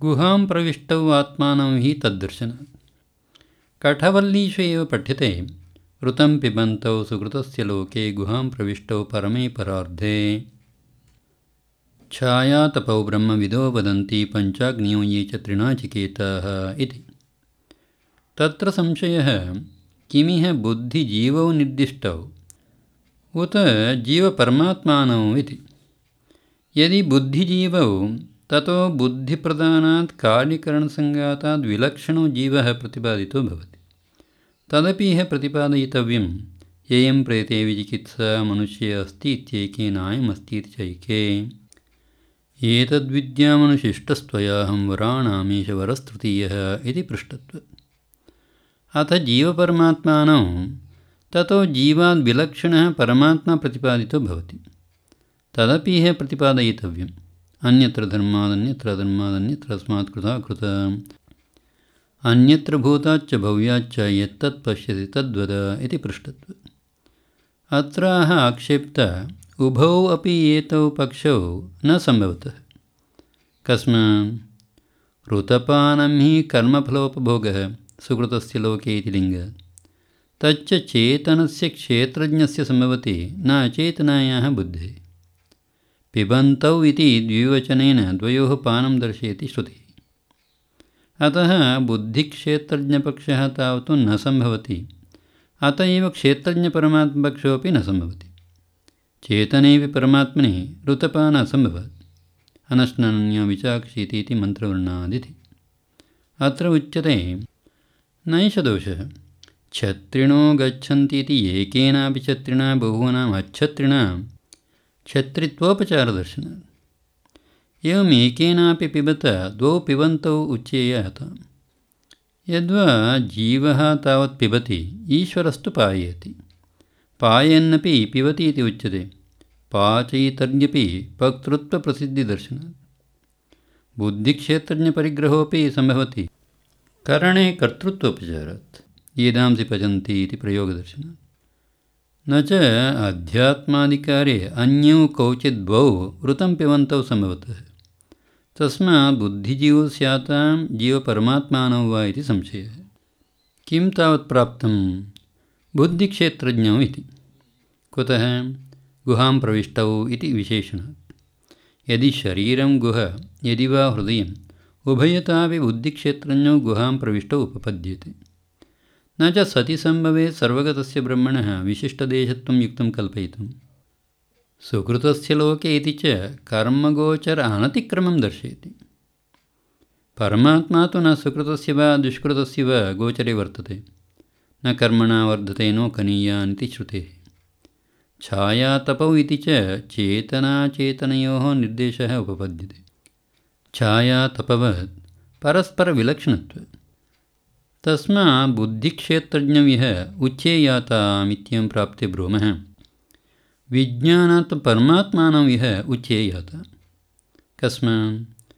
गुहां प्रविष्टौ आत्मानं हि तद्दर्शनात् कठवल्लीषु एव पठ्यते ऋतं पिबन्तौ सुकृतस्य लोके गुहां प्रविष्टौ परमे परार्धे। छायातपौ ब्रह्मविदो वदन्ति, पञ्चाग्न्यौ ये च त्रिणाचिकेताः इति। तत्र संशयः, किमिह बुद्धिजीवौ निर्दिष्टौ? उत जीवपरमात्मानौ इति। यदि बुद्धिजीवौ ततो बुद्धिप्रदानात् कार्यकरणसङ्गाताद् विलक्षणो जीवः प्रतिपादितो भवति। तदपि इह प्रतिपादयितव्यं येयं प्रेते विचिकित्सा मनुष्ये अस्ति इत्येकेनायमस्ति इति चैके एतद्विद्यामनुशिष्टस्त्वयाहं वराणामीश वरस्तृतीयः इति पृष्टत्व। अथ जीवपरमात्मानौ ततो जीवाद्विलक्षणः परमात्मा प्रतिपादितो भवति। तदपि इह प्रतिपादयितव्यम् अन्यत्र धर्मादन्यत्र धर्मादन्यत्र अस्मात् कृता कृत अन्यत्र भूताच्च भव्याच्च यत्तत् पश्यति तद्वद इति पृष्टत्व। अत्र आक्षेप्त उभौ अपि एतौ पक्षौ न सम्भवतः। कस्मात् ऋतपानं हि कर्मफलोपभोगः सुकृतस्य लोके इति लिङ्गः। तच्च चेतनस्य क्षेत्रज्ञस्य सम्भवति न अचेतनायाः बुद्धिः पिबन्तौ इति द्विवचनेन द्वयोः पानं दर्शयति श्रुतिः। अतः बुद्धिक्षेत्रज्ञपक्षः तावत् न सम्भवति। अत एव क्षेत्रज्ञपरमात्मपक्षोऽपि न सम्भवति। चेतनेऽपि परमात्मनि ऋतपान असम्भवात्। अनश्नन्य विचाक्षीति इति मन्त्रवर्णादिति। अत्र उच्यते नैष दोषः। छत्रिणो गच्छन्ति इति एकेनापि छत्रिणा बहूनाम् अच्छत्रिणां क्षत्रित्वोपचारदर्शनात् एवम् एकेनापि पिबत द्वौ पिबन्तौ उच्येयात यद्वा जीवः तावत् पिबति ईश्वरस्तु पाययति पायन्नपि पिबति उच्यते पाचयितर्न्यपि पक्तृत्वप्रसिद्धिदर्शनात् बुद्धिक्षेत्रज्ञपरिग्रहोऽपि सम्भवति करणे कर्तृत्वोपचारात् येदांसि पचन्ति इति प्रयोगदर्शनात् न च अध्यात्माधिकारे अन्यौ कौचित् द्वौ वृतं पिबन्तौ सम्भवतः तस्मात् बुद्धिजीवो स्यातां जीवपरमात्मानौ वा इति संशयः। किं तावत् प्राप्तं? बुद्धिक्षेत्रज्ञौ इति। कुतः? गुहां प्रविष्टौ इति विशेषणात् यदि शरीरं गुह यदि वा हृदयम् उभयतापि बुद्धिक्षेत्रज्ञौ गुहां प्रविष्टौ उपपद्यते न च सति सम्भवे सर्वगतस्य ब्रह्मणः विशिष्टदेशत्वं युक्तं कल्पयितुं सुकृतस्य लोके इति च कर्मगोचर अनतिक्रमं दर्शयति। परमात्मा तु न सुकृतस्य वा दुष्कृतस्य वा गोचरे वर्तते। न कर्मणा वर्धते नोकनीयान् इति श्रुतेः। छायातपौ इति च चेतनाचेतनयोः निर्देशः उपपद्यते। छायातपवत् परस्परविलक्षणत्वात् तस्मात् बुद्धिक्षेत्रज्ञविह उच्चेयातामित्यं प्राप्ते ब्रूमः। विज्ञानात् परमात्मानं इह उच्चेयात। कस्मात्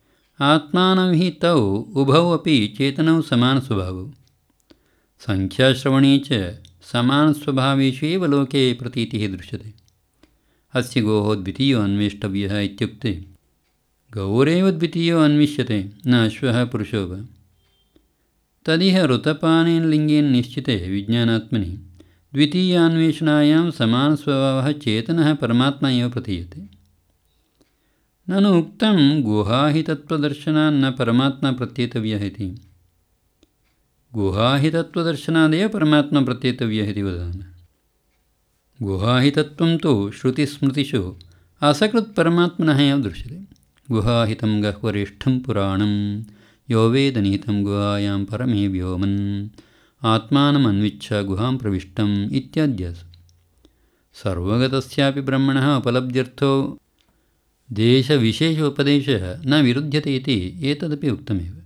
आत्मानं हि तौ उभौ चेतनौ समानस्वभावौ सङ्ख्याश्रवणे च समानस्वभावेषु एव लोके प्रतीतिः दृश्यते। अस्य गोः द्वितीयो अन्वेष्टव्यः इत्युक्ते, गौरेव द्वितीयो न अश्वः पुरुषो वा। तदिह ऋतपानेन लिङ्गेन निश्चिते विज्ञानात्मनि। द्वितीयान्वेषणायां समानस्वभावः चेतनः परमात्मा एव प्रतीयते। ननु उक्तं गुहाहितत्वदर्शनान्न परमात्मा प्रत्येतव्यः इति। गुहाहितत्वदर्शनादेव परमात्मा प्रत्येतव्यः इति वदामः। गुहाहितत्वं तु श्रुतिस्मृतिषु असकृत्परमात्मनः एव दृश्यते। गुहाहितं गह्वरिष्ठं पुराणं यो वेदनीतं गुहायां परमे व्योमन् आत्मानमन्विच्छ गुहां प्रविष्टम् इत्याद्यास्। सर्वगतस्यापि ब्रह्मणः उपलब्ध्यर्थो। देशविशेषोपदेशः न विरुध्यते इति एतदपि उक्तमेव।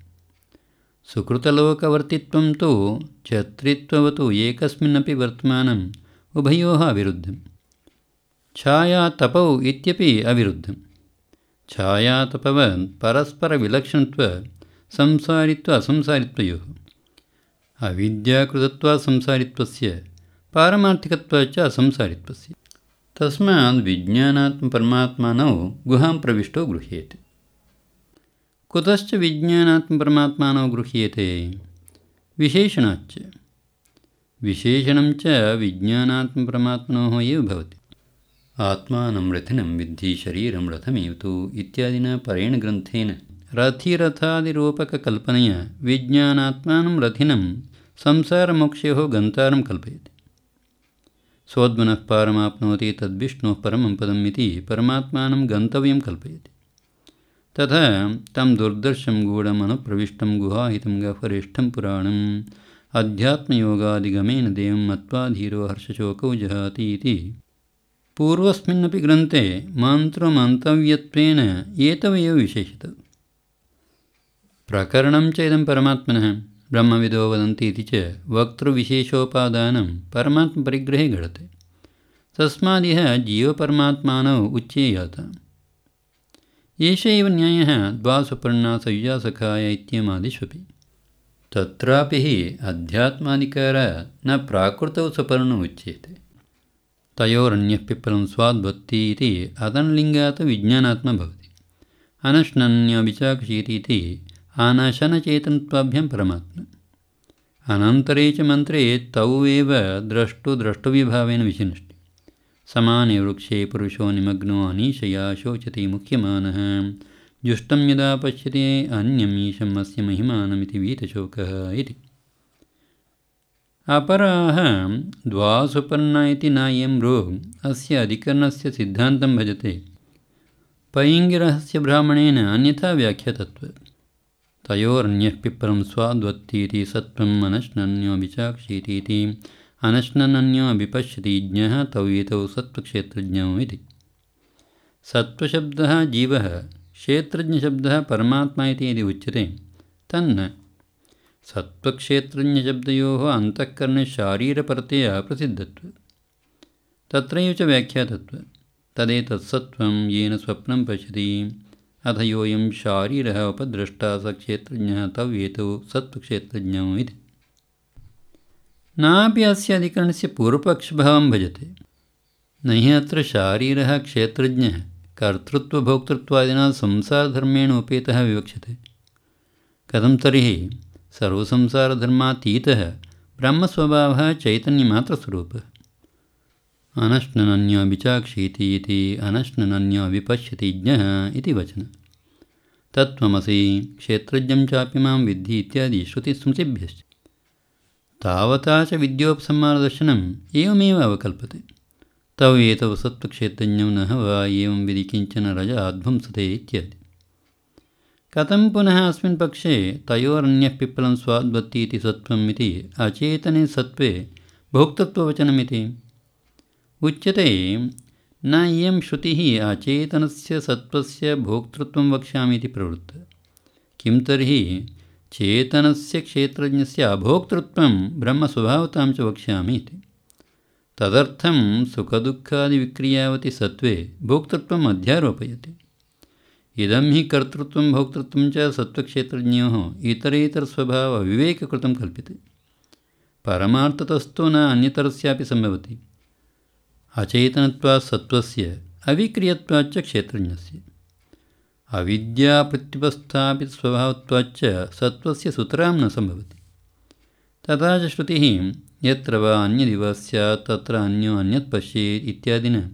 सुकृतलोकवर्तित्वं तु छत्रित्ववतु एकस्मिन्नपि वर्तमानम् उभयोः अविरुद्धं छायातपौ इत्यपि अविरुद्धं छायातपवत् परस्परविलक्षणत्व संसारित्व असंसारित्वयोः अविद्याकृतत्वात् संसारित्वस्य पारमार्थिकत्वाच्च असंसारित्वस्य तस्मात् विज्ञानात्मपरमात्मानौ गुहां प्रविष्टो गृह्येते। कुतश्च विज्ञानात्मपरमात्मानो गृह्येते? विशेषणाच्च। विशेषणं च विज्ञानात्मपरमात्मनोः एव भवति। आत्मानं रथिनं विद्धि शरीरं रथमेव तु इत्यादिना परेण ग्रन्थेन रथिरथादिरूपककल्पनया विज्ञानात्मानं रथिनं संसारमोक्षयोः गन्तारं कल्पयति। सोद्मनः पारमाप्नोति तद्विष्णोः परमं पदम् इति परमात्मानं गन्तव्यं कल्पयति। तथा तं दुर्दर्शं गूढमनुप्रविष्टं गुहाहितं गह्वरेष्ठं पुराणम् अध्यात्मयोगादिगमेन देवं मत्वा धीरो हर्षशोकौ जहाति इति। पूर्वस्मिन्नपि ग्रन्थे मन्त्रमन्तव्यत्वेन एतवैव विशेषित प्रकरणं च इदं परमात्मनः ब्रह्मविदो वदन्ति इति च वक्तृविशेषोपादानं परमात्मपरिग्रहे घटते तस्मादिह जीवपरमात्मानौ उच्चेयात एष एव न्यायः द्वासुपर्णासयुजासखाय इत्यमादिष्वपि। तत्रापि हि अध्यात्माधिकार न प्राकृतौ सुपर्णो उच्यते। तयोरन्यः पिप्पलं स्वाद्वत्ति इति अदनलिङ्गात् विज्ञानात्मा भवति। अनश्नन्यविचाक्षीति इति आनाशनचेतनत्वाभ्यां परमात्मा। अनन्तरे च मन्त्रे तौ एव द्रष्टुद्रष्टुविभावेन विचिनष्टि समाने वृक्षे पुरुषो निमग्नो अनीशया शोचति मुख्यमानः। जुष्टं यदा पश्यति अन्यम् ईशम् अस्य महिमानमिति वीतशोकः इति। अपराः द्वासुपर्णा इति नायं रो अस्य अधिकरणस्य सिद्धान्तं भजते। पैङ्गिरहस्य ब्राह्मणेन अन्यथा व्याख्यातत्व तयोरन्यः पिप्परं स्वाद्वत्तीति सत्त्वम् अनश्नन्यो विचाक्षीति इति अनश्नन्यो विपश्यति ज्ञः तौ एतौ सत्त्वक्षेत्रज्ञौ इति। सत्त्वशब्दः जीवः क्षेत्रज्ञशब्दः परमात्मा इति यदि उच्यते तन्न। सत्त्वक्षेत्रज्ञशब्दयोः अन्तःकरणे शारीरपरतया प्रसिद्धत्व तत्रैव च व्याख्यातत्व। तदेतत्सत्त्वं येन स्वप्नं पश्यति अथ योऽयं शारीरः उपद्रष्टा स क्षेत्रज्ञः तौ एतौ सत्त्वक्षेत्रज्ञौ इति। नापि अस्य अधिकरणस्य पूर्वपक्षभावं भजते। न हि अत्र शारीरः क्षेत्रज्ञः, कर्तृत्वभोक्तृत्वादिना संसारधर्मेण उपेतः विवक्ष्यते। कथं तर्हि सर्वसंसारधर्मातीतः ब्रह्मस्वभावः चैतन्यमात्रस्वरूपः? अनश्ननन्यो विचाक्षीति इति अनश्ननन्यो विपश्यति ज्ञः इति वचनं। तत्त्वमसि क्षेत्रज्ञं चापि मां विद्धि इत्यादि श्रुतिस्मृतिभ्यश्च तावता च विद्योपसंहारदर्शनम् एवमेव अवकल्पते। तौ एतौ सत्त्वक्षेत्रज्ञौ न वा एवं विधि किञ्चन रजाध्वंसते इत्यादि। कथं पुनः अस्मिन् पक्षे तयोरन्यः पिप्पलं स्वाद्वत्ति इति सत्त्वम् इति अचेतने सत्त्वे भोक्तृत्ववचनमिति उच्यते। न इयं श्रुतिः अचेतनस्य सत्त्वस्य भोक्तृत्वं वक्ष्यामि इति प्रवृत्ता। किं तर्हि चेतनस्य क्षेत्रज्ञस्य अभोक्तृत्वं ब्रह्मस्वभावतां च वक्ष्यामि इति तदर्थं सुखदुःखादिविक्रियावति सत्त्वे भोक्तृत्वम् अध्यारोपयति। इदं हि कर्तृत्वं भोक्तृत्वं च सत्त्वक्षेत्रज्ञोः इतरेतरस्वभावविवेककृतं कल्प्यते। परमार्थतस्तु न अन्यतरस्यापि सम्भवति अचेतनत्वात् सत्त्वस्य अविक्रियत्वाच्च क्षेत्रज्ञस्य। अविद्याप्रत्युपस्थापितस्वभावत्वाच्च सत्त्वस्य सुतरां न सम्भवति। तथा च श्रुतिः यत्र वा अन्यदिव स्यात् तत्र अन्यो अन्यत् पश्येत् इत्यादिना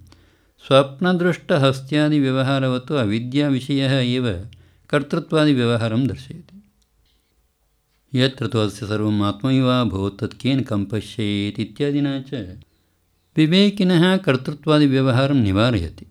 स्वप्नदृष्टहस्त्यादिव्यवहारवत् अविद्याविषयः एव कर्तृत्वादिव्यवहारं दर्शयति। यत्र तु अस्य सर्वम् तत् केन कं पश्येत् इत्यादिना च विवेकिनः कर्तृत्वादिव्यवहारं निवारयति